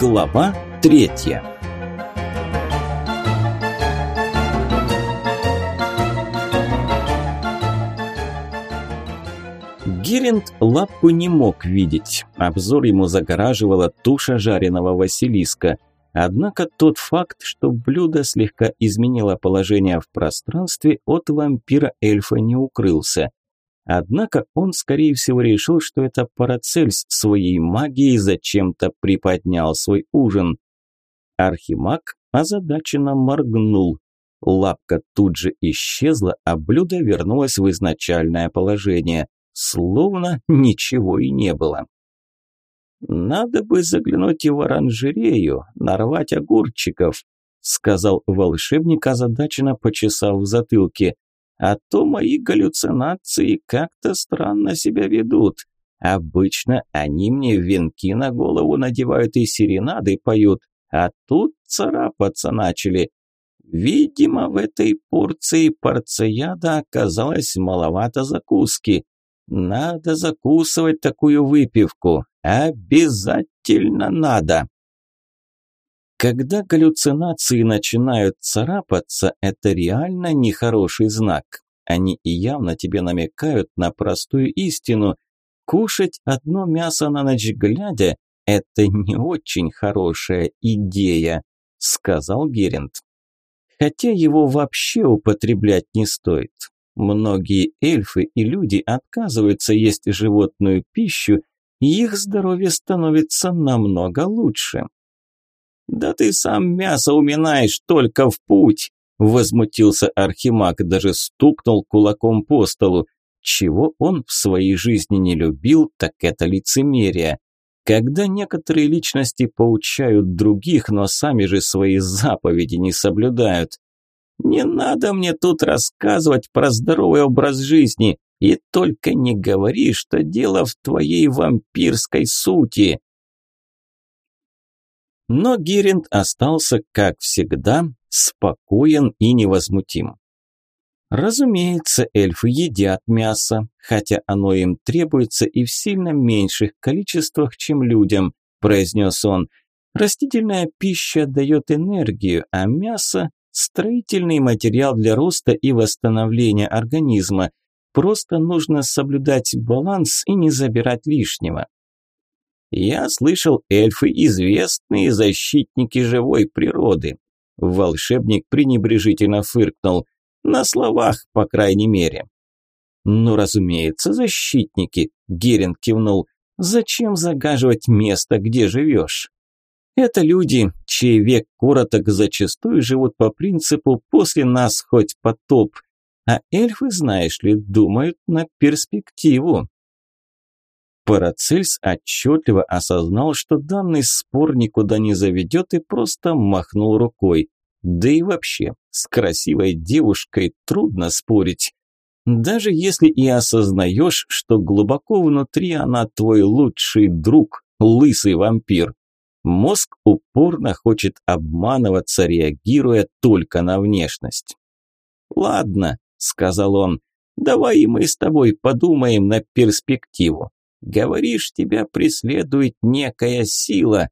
Глава третья Геринд лапку не мог видеть. Обзор ему загораживала туша жареного Василиска. Однако тот факт, что блюдо слегка изменило положение в пространстве, от вампира-эльфа не укрылся. Однако он, скорее всего, решил, что это Парацельс своей магией зачем-то приподнял свой ужин. Архимаг озадаченно моргнул. Лапка тут же исчезла, а блюдо вернулось в изначальное положение, словно ничего и не было. «Надо бы заглянуть и в оранжерею, нарвать огурчиков», сказал волшебник, озадаченно почесав в затылке. А то мои галлюцинации как-то странно себя ведут. Обычно они мне венки на голову надевают и серенады поют, а тут царапаться начали. Видимо, в этой порции порцияда оказалось маловато закуски. Надо закусывать такую выпивку. Обязательно надо. Когда галлюцинации начинают царапаться, это реально нехороший знак. Они и явно тебе намекают на простую истину. Кушать одно мясо на ночь глядя – это не очень хорошая идея, сказал Геринд. Хотя его вообще употреблять не стоит. Многие эльфы и люди отказываются есть животную пищу, и их здоровье становится намного лучше. «Да ты сам мясо уминаешь только в путь!» Возмутился Архимаг, даже стукнул кулаком по столу. Чего он в своей жизни не любил, так это лицемерие. Когда некоторые личности поучают других, но сами же свои заповеди не соблюдают. «Не надо мне тут рассказывать про здоровый образ жизни, и только не говори, что дело в твоей вампирской сути!» Но Геринд остался, как всегда, спокоен и невозмутим. Разумеется, эльфы едят мясо, хотя оно им требуется и в сильно меньших количествах, чем людям, произнес он. Растительная пища дает энергию, а мясо – строительный материал для роста и восстановления организма. Просто нужно соблюдать баланс и не забирать лишнего. Я слышал, эльфы – известные защитники живой природы. Волшебник пренебрежительно фыркнул. На словах, по крайней мере. «Ну, разумеется, защитники», – Герин кивнул. «Зачем загаживать место, где живешь?» Это люди, чей век короток, зачастую живут по принципу «после нас хоть потоп», а эльфы, знаешь ли, думают на перспективу. Парацельс отчетливо осознал, что данный спор никуда не заведет и просто махнул рукой. Да и вообще, с красивой девушкой трудно спорить. Даже если и осознаешь, что глубоко внутри она твой лучший друг, лысый вампир. Мозг упорно хочет обманываться, реагируя только на внешность. «Ладно», – сказал он, – «давай мы с тобой подумаем на перспективу. Говоришь, тебя преследует некая сила.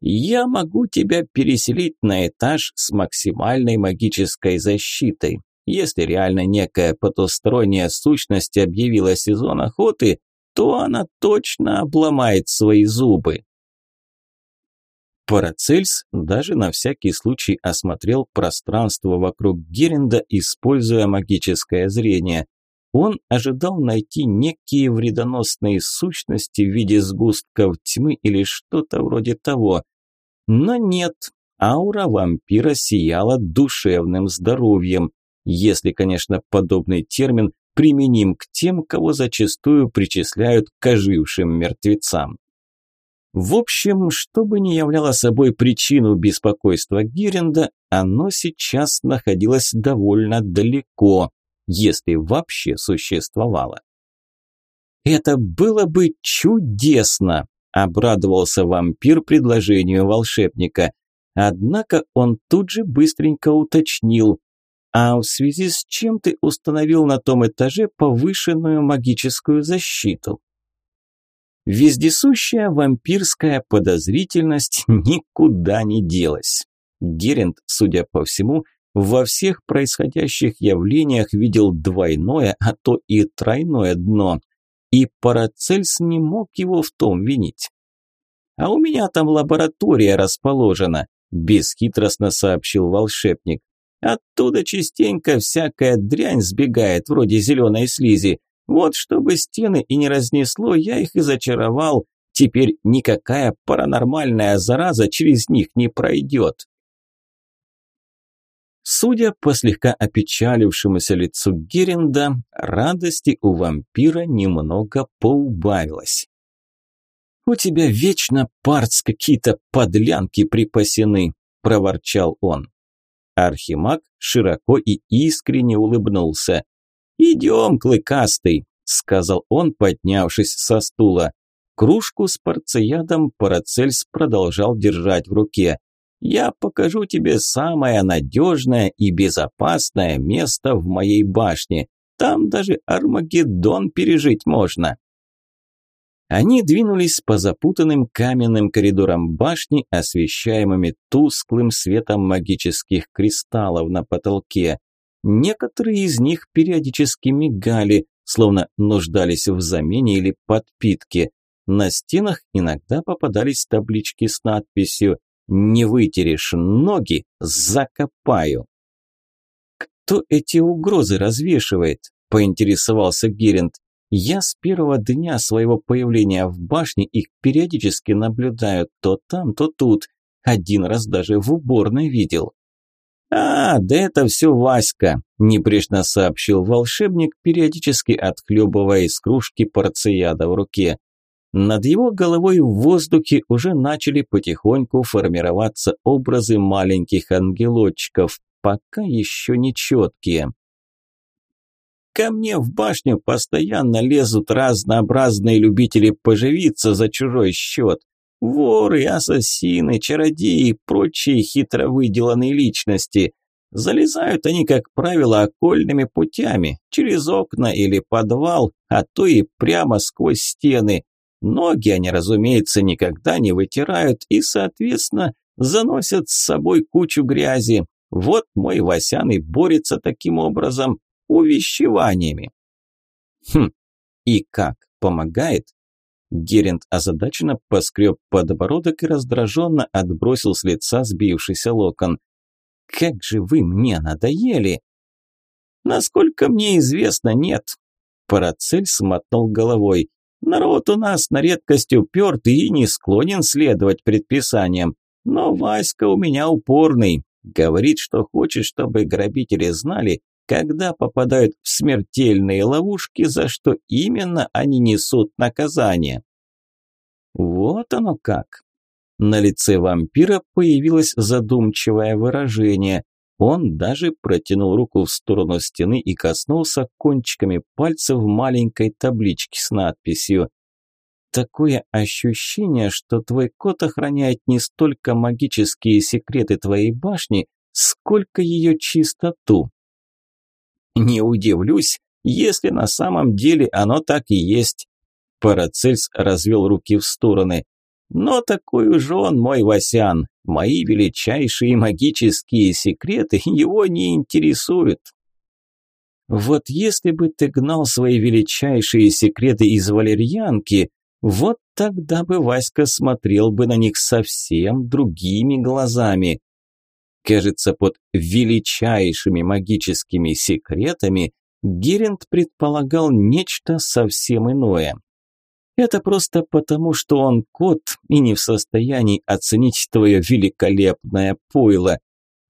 Я могу тебя переселить на этаж с максимальной магической защитой. Если реально некая потусторонняя сущность объявила сезон охоты, то она точно обломает свои зубы. Парацельс даже на всякий случай осмотрел пространство вокруг Геренда, используя магическое зрение. Он ожидал найти некие вредоносные сущности в виде сгустков тьмы или что-то вроде того. Но нет, аура вампира сияла душевным здоровьем, если, конечно, подобный термин применим к тем, кого зачастую причисляют к ожившим мертвецам. В общем, что бы ни являло собой причину беспокойства Гиренда, оно сейчас находилось довольно далеко если вообще существовало. «Это было бы чудесно!» – обрадовался вампир предложению волшебника. Однако он тут же быстренько уточнил. «А в связи с чем ты установил на том этаже повышенную магическую защиту?» Вездесущая вампирская подозрительность никуда не делась. Герент, судя по всему, во всех происходящих явлениях видел двойное, а то и тройное дно, и Парацельс не мог его в том винить. «А у меня там лаборатория расположена», – бесхитростно сообщил волшебник. «Оттуда частенько всякая дрянь сбегает, вроде зеленой слизи. Вот чтобы стены и не разнесло, я их и зачаровал. Теперь никакая паранормальная зараза через них не пройдет». Судя по слегка опечалившемуся лицу Геренда, радости у вампира немного поубавилось. «У тебя вечно парц какие-то подлянки припасены», – проворчал он. Архимаг широко и искренне улыбнулся. «Идем, клыкастый», – сказал он, поднявшись со стула. Кружку с порцеядом Парацельс продолжал держать в руке. Я покажу тебе самое надежное и безопасное место в моей башне. Там даже Армагеддон пережить можно». Они двинулись по запутанным каменным коридорам башни, освещаемыми тусклым светом магических кристаллов на потолке. Некоторые из них периодически мигали, словно нуждались в замене или подпитке. На стенах иногда попадались таблички с надписью не вытерешь ноги, закопаю. Кто эти угрозы развешивает? Поинтересовался Герент. Я с первого дня своего появления в башне их периодически наблюдаю то там, то тут. Один раз даже в уборной видел. «А, да это все Васька», – небрежно сообщил волшебник, периодически отхлебывая из кружки порцияда в руке. Над его головой в воздухе уже начали потихоньку формироваться образы маленьких ангелочков, пока еще не четкие. Ко мне в башню постоянно лезут разнообразные любители поживиться за чужой счет. Воры, ассасины, чародеи и прочие хитро выделанные личности. Залезают они, как правило, окольными путями, через окна или подвал, а то и прямо сквозь стены. Ноги они, разумеется, никогда не вытирают и, соответственно, заносят с собой кучу грязи. Вот мой Васян и борется таким образом, увещеваниями. Хм, и как, помогает? Герент озадаченно поскреб подбородок и раздраженно отбросил с лица сбившийся локон. «Как же вы мне надоели!» «Насколько мне известно, нет». Парацель смотнул головой. Народ у нас на редкость упертый и не склонен следовать предписаниям. Но Васька у меня упорный. Говорит, что хочет, чтобы грабители знали, когда попадают в смертельные ловушки, за что именно они несут наказание. Вот оно как. На лице вампира появилось задумчивое выражение. Он даже протянул руку в сторону стены и коснулся кончиками пальцев маленькой таблички с надписью Такое ощущение, что твой кот охраняет не столько магические секреты твоей башни, сколько ее чистоту. Не удивлюсь, если на самом деле оно так и есть. Парацельс развел руки в стороны. Но такой уж он мой Васян. Мои величайшие магические секреты его не интересуют. Вот если бы ты гнал свои величайшие секреты из валерьянки, вот тогда бы Васька смотрел бы на них совсем другими глазами. Кажется, под величайшими магическими секретами Геринд предполагал нечто совсем иное. Это просто потому, что он кот и не в состоянии оценить твое великолепное пойло.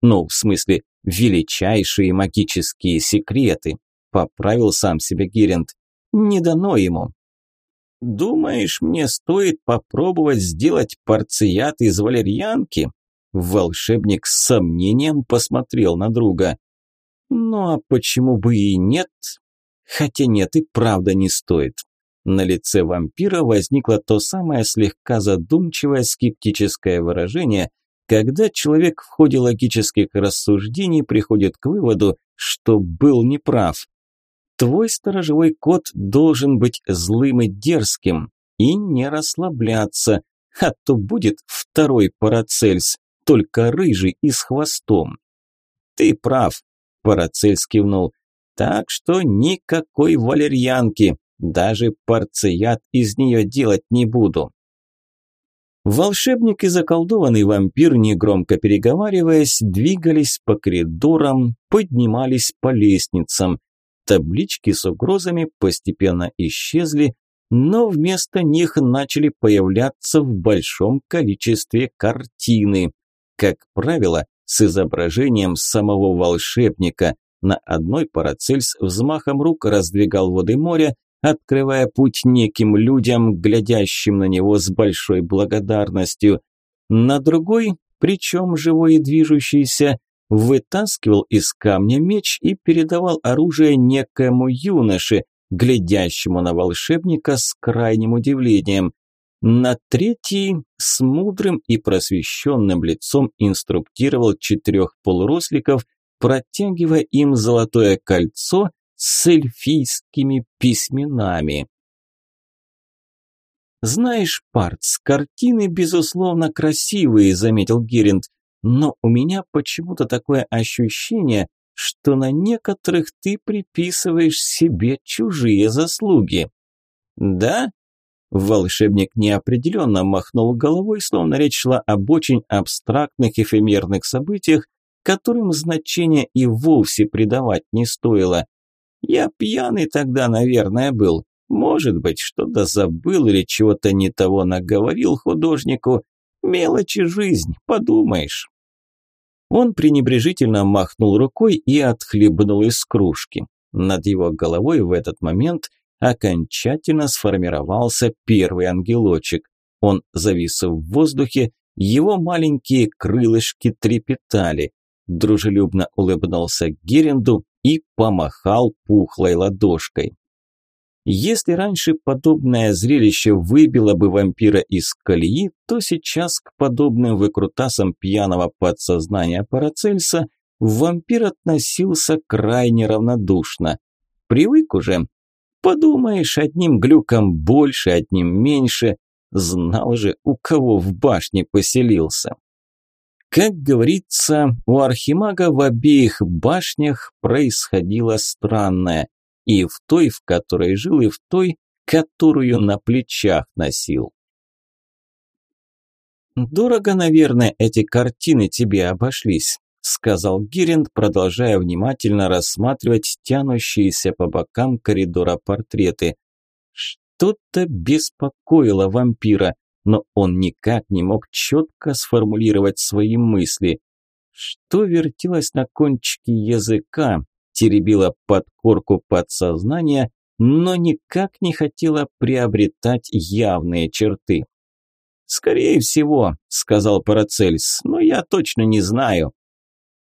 Ну, в смысле, величайшие магические секреты. Поправил сам себя Геринд. Не дано ему. Думаешь, мне стоит попробовать сделать порцият из валерьянки? Волшебник с сомнением посмотрел на друга. Ну а почему бы и нет? Хотя нет, и правда не стоит. На лице вампира возникло то самое слегка задумчивое скептическое выражение, когда человек в ходе логических рассуждений приходит к выводу, что был неправ. Твой сторожевой кот должен быть злым и дерзким, и не расслабляться, а то будет второй Парацельс, только рыжий и с хвостом. Ты прав, Парацельс кивнул. Так что никакой валерьянки, даже парцеят из нее делать не буду. Волшебник и заколдованный вампир, негромко переговариваясь, двигались по коридорам, поднимались по лестницам. Таблички с угрозами постепенно исчезли, но вместо них начали появляться в большом количестве картины. Как правило, с изображением самого волшебника. На одной Парацельс взмахом рук раздвигал воды моря, открывая путь неким людям, глядящим на него с большой благодарностью. На другой, причем живой и движущийся, вытаскивал из камня меч и передавал оружие некоему юноше, глядящему на волшебника с крайним удивлением. На третий с мудрым и просвещенным лицом инструктировал четырех полуросликов, протягивая им золотое кольцо с эльфийскими письменами. «Знаешь, Парц, картины, безусловно, красивые», – заметил Геринд, «но у меня почему-то такое ощущение, что на некоторых ты приписываешь себе чужие заслуги». «Да?» Волшебник неопределенно махнул головой, словно речь шла об очень абстрактных эфемерных событиях, которым значения и вовсе придавать не стоило. Я пьяный тогда, наверное, был. Может быть, что-то забыл или чего-то не того наговорил художнику. Мелочи жизнь, подумаешь. Он пренебрежительно махнул рукой и отхлебнул из кружки. Над его головой в этот момент окончательно сформировался первый ангелочек. Он завис в воздухе, его маленькие крылышки трепетали. Дружелюбно улыбнулся Геренду и помахал пухлой ладошкой. Если раньше подобное зрелище выбило бы вампира из колеи, то сейчас к подобным выкрутасам пьяного подсознания Парацельса вампир относился крайне равнодушно. Привык уже. Подумаешь, одним глюком больше, одним меньше. Знал же, у кого в башне поселился. Как говорится, у Архимага в обеих башнях происходило странное. И в той, в которой жил, и в той, которую на плечах носил. «Дорого, наверное, эти картины тебе обошлись», сказал Гиринд, продолжая внимательно рассматривать тянущиеся по бокам коридора портреты. Что-то беспокоило вампира но он никак не мог четко сформулировать свои мысли. Что вертелось на кончике языка, теребило подкорку подсознания, но никак не хотело приобретать явные черты. «Скорее всего», – сказал Парацельс, – «но я точно не знаю».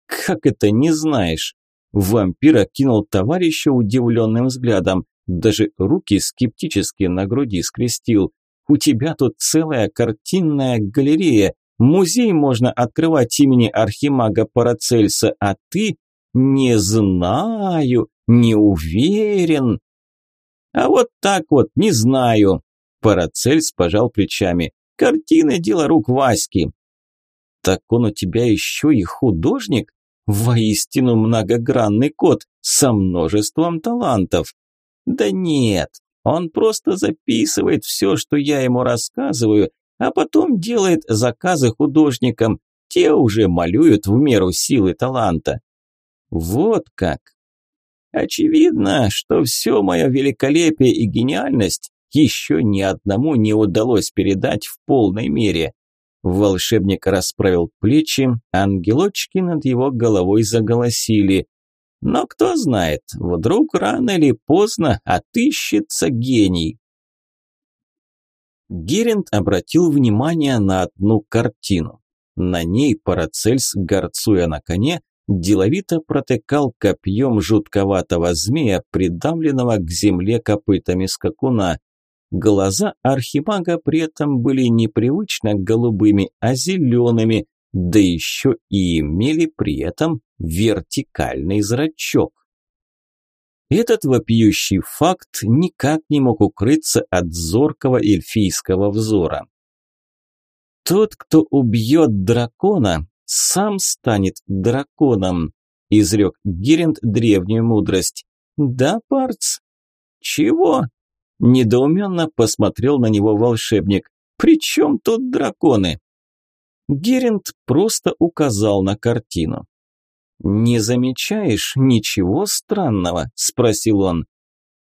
«Как это не знаешь?» Вампир окинул товарища удивленным взглядом, даже руки скептически на груди скрестил. У тебя тут целая картинная галерея. Музей можно открывать имени архимага Парацельса, а ты не знаю, не уверен. А вот так вот, не знаю. Парацельс пожал плечами. Картины – дело рук Васьки. Так он у тебя еще и художник? Воистину многогранный кот со множеством талантов. Да нет, он просто записывает все, что я ему рассказываю, а потом делает заказы художникам. Те уже малюют в меру силы таланта. Вот как. Очевидно, что все мое великолепие и гениальность еще ни одному не удалось передать в полной мере. Волшебник расправил плечи, ангелочки над его головой заголосили. Но кто знает, вдруг рано или поздно отыщется гений. Геринд обратил внимание на одну картину. На ней Парацельс, горцуя на коне, деловито протыкал копьем жутковатого змея, придавленного к земле копытами скакуна. Глаза архимага при этом были непривычно голубыми, а зелеными, да еще и имели при этом вертикальный зрачок. Этот вопиющий факт никак не мог укрыться от зоркого эльфийского взора. Тот, кто убьет дракона, сам станет драконом, изрек Геринд древнюю мудрость. Да, Парц? Чего? Недоуменно посмотрел на него волшебник. При чем тут драконы? Геринд просто указал на картину. «Не замечаешь ничего странного?» – спросил он.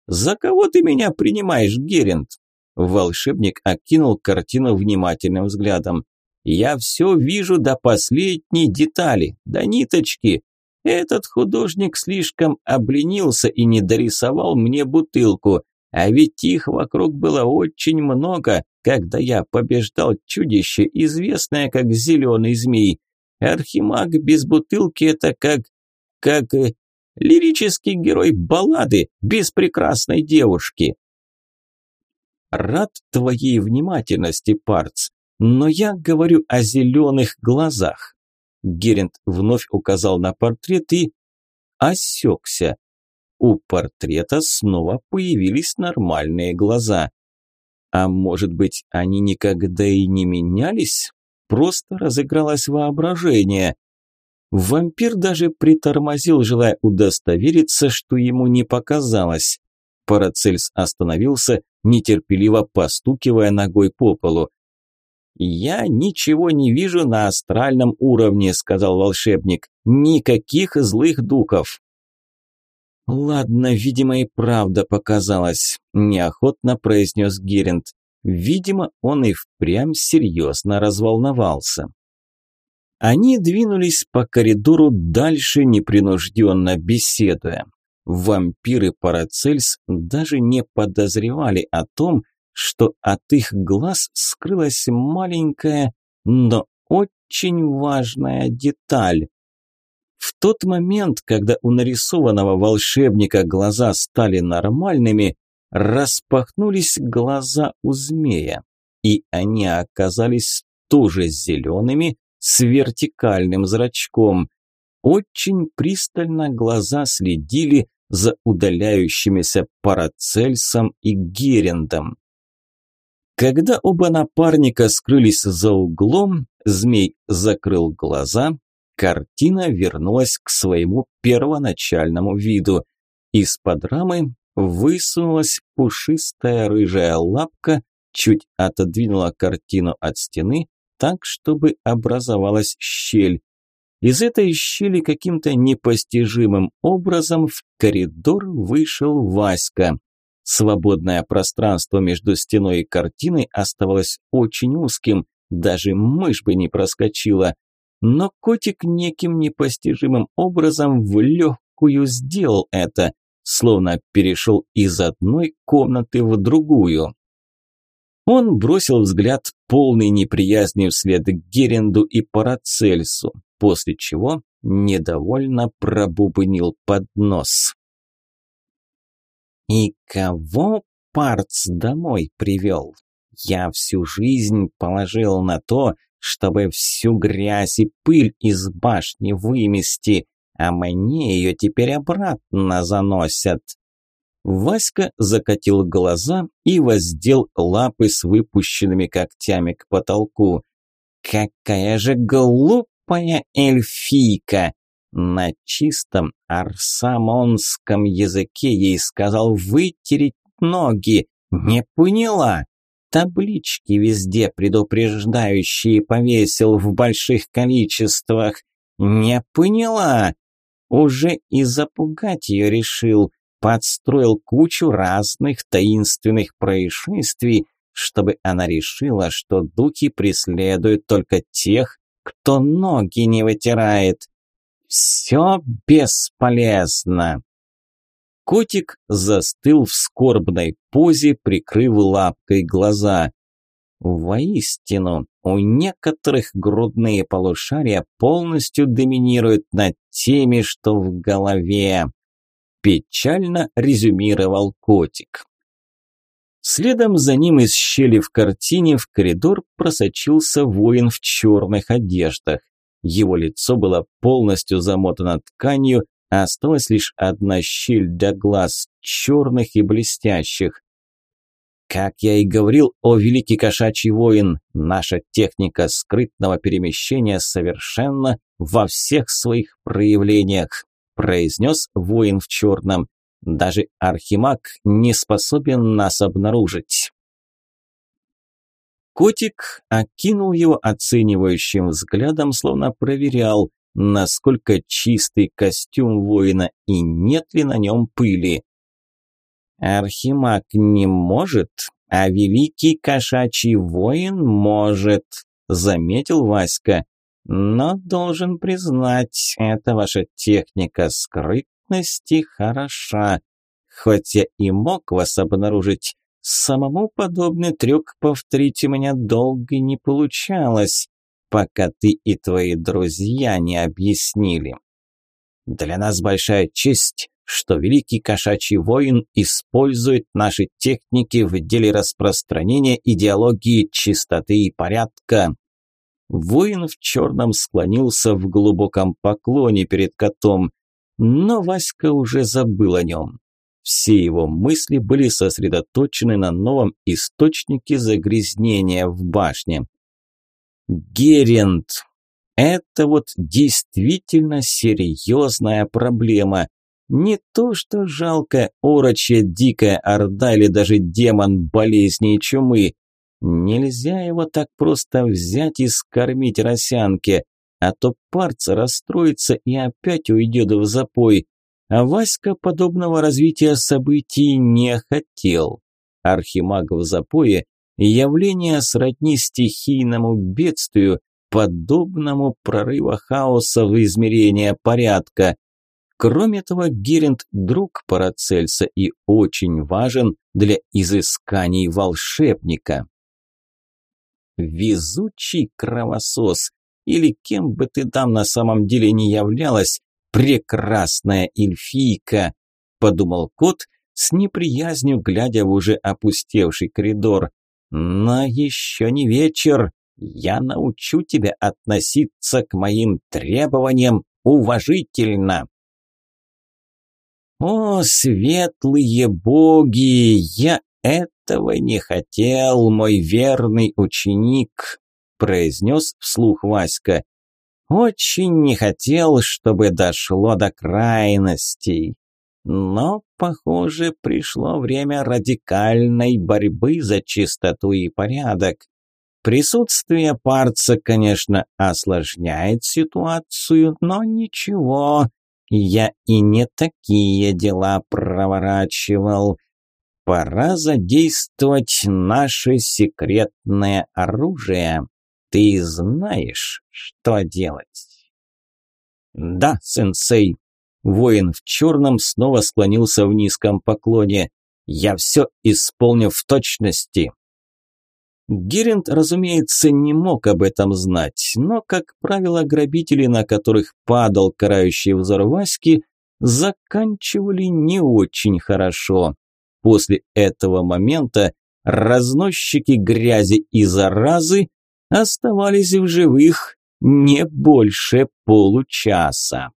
«За кого ты меня принимаешь, Геринд?» Волшебник окинул картину внимательным взглядом. «Я все вижу до последней детали, до ниточки. Этот художник слишком обленился и не дорисовал мне бутылку, а ведь их вокруг было очень много, когда я побеждал чудище, известное как зеленый змей. Архимаг без бутылки – это как... как... Э, лирический герой баллады без прекрасной девушки. Рад твоей внимательности, Парц, но я говорю о зеленых глазах. Герент вновь указал на портрет и осекся. У портрета снова появились нормальные глаза. А может быть, они никогда и не менялись? Просто разыгралось воображение. Вампир даже притормозил, желая удостовериться, что ему не показалось. Парацельс остановился, нетерпеливо постукивая ногой по полу. «Я ничего не вижу на астральном уровне», – сказал волшебник. «Никаких злых духов». «Ладно, видимо, и правда показалось», – неохотно произнес Геринд. Видимо, он и впрямь серьезно разволновался. Они двинулись по коридору дальше, непринужденно беседуя. Вампиры Парацельс даже не подозревали о том, что от их глаз скрылась маленькая, но очень важная деталь. В тот момент, когда у нарисованного волшебника глаза стали нормальными, распахнулись глаза у змея, и они оказались тоже зелеными с вертикальным зрачком. Очень пристально глаза следили за удаляющимися Парацельсом и Герендом. Когда оба напарника скрылись за углом, змей закрыл глаза, картина вернулась к своему первоначальному виду. Из-под рамы высунулась пушистая рыжая лапка, чуть отодвинула картину от стены, так, чтобы образовалась щель. Из этой щели каким-то непостижимым образом в коридор вышел Васька. Свободное пространство между стеной и картиной оставалось очень узким, даже мышь бы не проскочила. Но котик неким непостижимым образом в легкую сделал это, словно перешел из одной комнаты в другую. Он бросил взгляд полный неприязни вслед Геренду и Парацельсу, после чего недовольно пробубнил под нос. «И кого Парц домой привел? Я всю жизнь положил на то, чтобы всю грязь и пыль из башни вымести, а мне ее теперь обратно заносят». Васька закатил глаза и воздел лапы с выпущенными когтями к потолку. «Какая же глупая эльфийка! На чистом арсамонском языке ей сказал вытереть ноги. Не поняла. Таблички везде предупреждающие повесил в больших количествах. Не поняла. Уже и запугать ее решил. Подстроил кучу разных таинственных происшествий, чтобы она решила, что духи преследуют только тех, кто ноги не вытирает. Все бесполезно. Котик застыл в скорбной позе, прикрыв лапкой глаза. Воистину, у некоторых грудные полушария полностью доминируют над теми, что в голове. Печально резюмировал котик. Следом за ним из щели в картине в коридор просочился воин в черных одеждах. Его лицо было полностью замотано тканью, Осталась лишь одна щель для глаз, черных и блестящих. Как я и говорил, о великий кошачий воин, наша техника скрытного перемещения совершенно во всех своих проявлениях, произнес воин в черном. Даже архимаг не способен нас обнаружить. Котик окинул его оценивающим взглядом, словно проверял, насколько чистый костюм воина и нет ли на нем пыли. Архимаг не может, а великий кошачий воин может, заметил Васька. Но должен признать, эта ваша техника скрытности хороша. Хоть я и мог вас обнаружить, самому подобный трюк повторить у меня долго не получалось, пока ты и твои друзья не объяснили. Для нас большая честь что великий кошачий воин использует наши техники в деле распространения идеологии чистоты и порядка. Воин в черном склонился в глубоком поклоне перед котом, но Васька уже забыл о нем. Все его мысли были сосредоточены на новом источнике загрязнения в башне. Герент. Это вот действительно серьезная проблема. Не то что жалкая орочья дикая орда или даже демон болезни и чумы. Нельзя его так просто взять и скормить росянке, а то парца расстроится и опять уйдет в запой. А Васька подобного развития событий не хотел. Архимаг в запое – явление сродни стихийному бедствию, подобному прорыва хаоса в измерение порядка. Кроме того, Геринд – друг Парацельса и очень важен для изысканий волшебника. Везучий кровосос, или кем бы ты там на самом деле не являлась, прекрасная эльфийка, подумал кот с неприязнью, глядя в уже опустевший коридор. Но еще не вечер. Я научу тебя относиться к моим требованиям уважительно. «О, светлые боги! Я этого не хотел, мой верный ученик!» произнес вслух Васька. «Очень не хотел, чтобы дошло до крайностей. Но, похоже, пришло время радикальной борьбы за чистоту и порядок. Присутствие парца, конечно, осложняет ситуацию, но ничего, я и не такие дела проворачивал. Пора задействовать наше секретное оружие. Ты знаешь, что делать? Да, сенсей. Воин в черном снова склонился в низком поклоне. Я все исполню в точности. Геринд, разумеется, не мог об этом знать, но, как правило, грабители, на которых падал карающий взор Васьки, заканчивали не очень хорошо. После этого момента разносчики грязи и заразы оставались в живых не больше получаса.